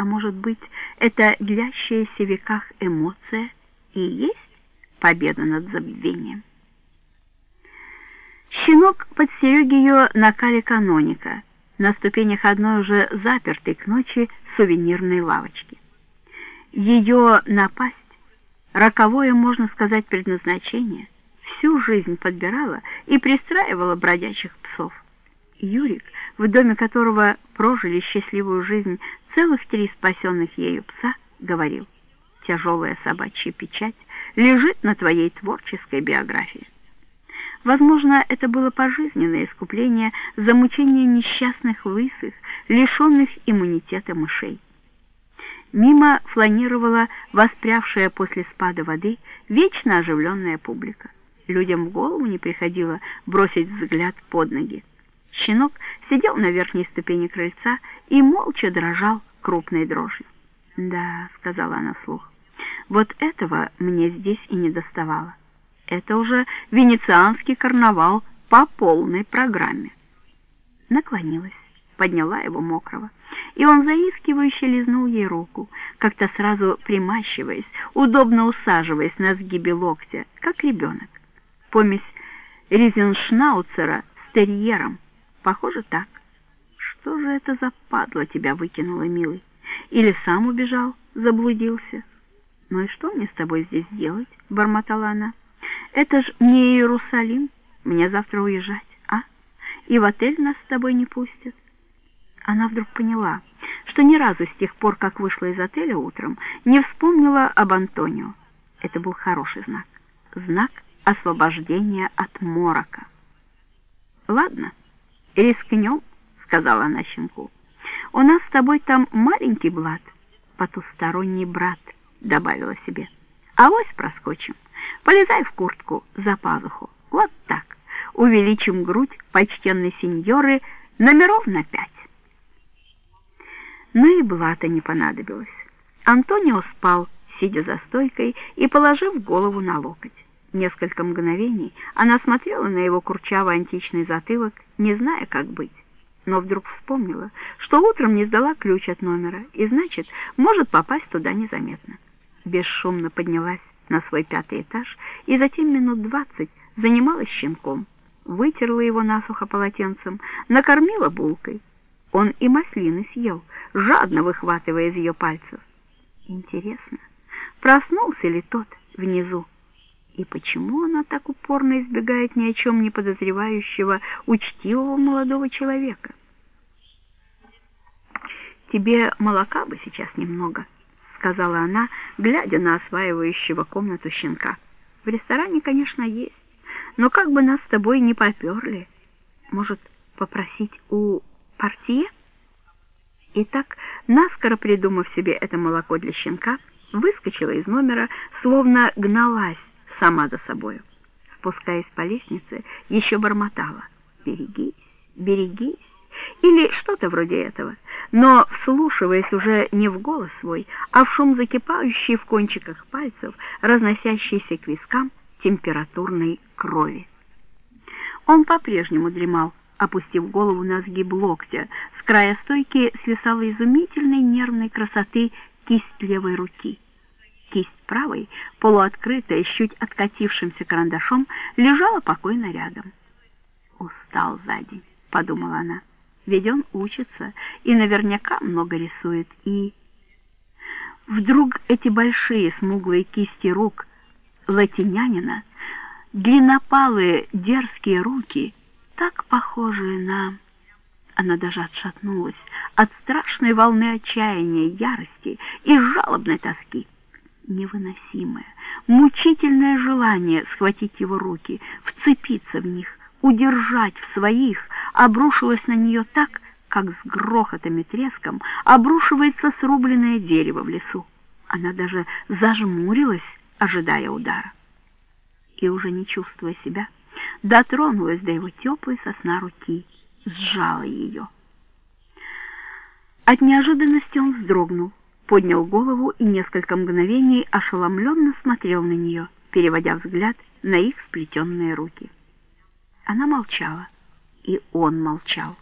А может быть, это длящаяся в веках эмоция и есть победа над забвением? Щенок подстерег ее на кале каноника, на ступенях одной уже запертой к ночи сувенирной лавочки. Ее напасть, роковое, можно сказать, предназначение, всю жизнь подбирала и пристраивала бродячих псов. Юрик, в доме которого прожили счастливую жизнь целых три спасенных ею пса, говорил, «Тяжелая собачья печать лежит на твоей творческой биографии». Возможно, это было пожизненное искупление за мучение несчастных лысых, лишенных иммунитета мышей. Мимо фланировала воспрявшая после спада воды вечно оживленная публика. Людям в голову не приходило бросить взгляд под ноги. Щенок сидел на верхней ступени крыльца и молча дрожал крупной дрожью. «Да», — сказала она вслух, — «вот этого мне здесь и не доставало. Это уже венецианский карнавал по полной программе». Наклонилась, подняла его мокрого, и он заискивающе лизнул ей руку, как-то сразу примащиваясь, удобно усаживаясь на сгибе локтя, как ребенок. Помесь Ризеншнауцера с терьером — Похоже, так. Что же это за падла тебя выкинула, милый? Или сам убежал, заблудился? Ну и что мне с тобой здесь делать? Бормотала она. Это ж не Иерусалим. Мне завтра уезжать, а? И в отель нас с тобой не пустят. Она вдруг поняла, что ни разу с тех пор, как вышла из отеля утром, не вспомнила об Антонио. Это был хороший знак. Знак освобождения от морока. Ладно. «Рискнем», — сказала она щенку. «У нас с тобой там маленький блат, потусторонний брат», — добавила себе. «Авось проскочим. Полезай в куртку за пазуху. Вот так. Увеличим грудь почтенной сеньоры номеров на пять». Но и блата не понадобилось. Антонио спал, сидя за стойкой и положив голову на локоть. Несколько мгновений она смотрела на его курчавый античный затылок, не зная, как быть. Но вдруг вспомнила, что утром не сдала ключ от номера, и, значит, может попасть туда незаметно. Бесшумно поднялась на свой пятый этаж и затем минут двадцать занималась щенком. Вытерла его насухо полотенцем, накормила булкой. Он и маслины съел, жадно выхватывая из ее пальцев. Интересно, проснулся ли тот внизу? И почему она так упорно избегает ни о чем не подозревающего, учтивого молодого человека? «Тебе молока бы сейчас немного», — сказала она, глядя на осваивающего комнату щенка. «В ресторане, конечно, есть, но как бы нас с тобой не поперли. Может, попросить у портье?» И так, наскоро придумав себе это молоко для щенка, выскочила из номера, словно гналась сама за собою. Спускаясь по лестнице, еще бормотала «Берегись, берегись» или что-то вроде этого, но, вслушиваясь уже не в голос свой, а в шум закипающий в кончиках пальцев, разносящийся к вискам температурной крови. Он по-прежнему дремал, опустив голову на сгиб локтя. С края стойки свисала изумительной нервной красоты кисть левой руки. Кисть правой, полуоткрытая, с чуть откатившимся карандашом, лежала покойно рядом. «Устал за день», — подумала она, — «ведь он учится и наверняка много рисует, и...» Вдруг эти большие смуглые кисти рук латинянина, длиннопалые дерзкие руки, так похожие на... Она даже отшатнулась от страшной волны отчаяния, ярости и жалобной тоски невыносимое, мучительное желание схватить его руки, вцепиться в них, удержать в своих, обрушилось на нее так, как с грохотом и треском обрушивается срубленное дерево в лесу. Она даже зажмурилась, ожидая удара. И уже не чувствуя себя, дотронулась до его теплой сосна руки, сжала ее. От неожиданности он вздрогнул, поднял голову и несколько мгновений ошеломленно смотрел на нее, переводя взгляд на их сплетенные руки. Она молчала, и он молчал.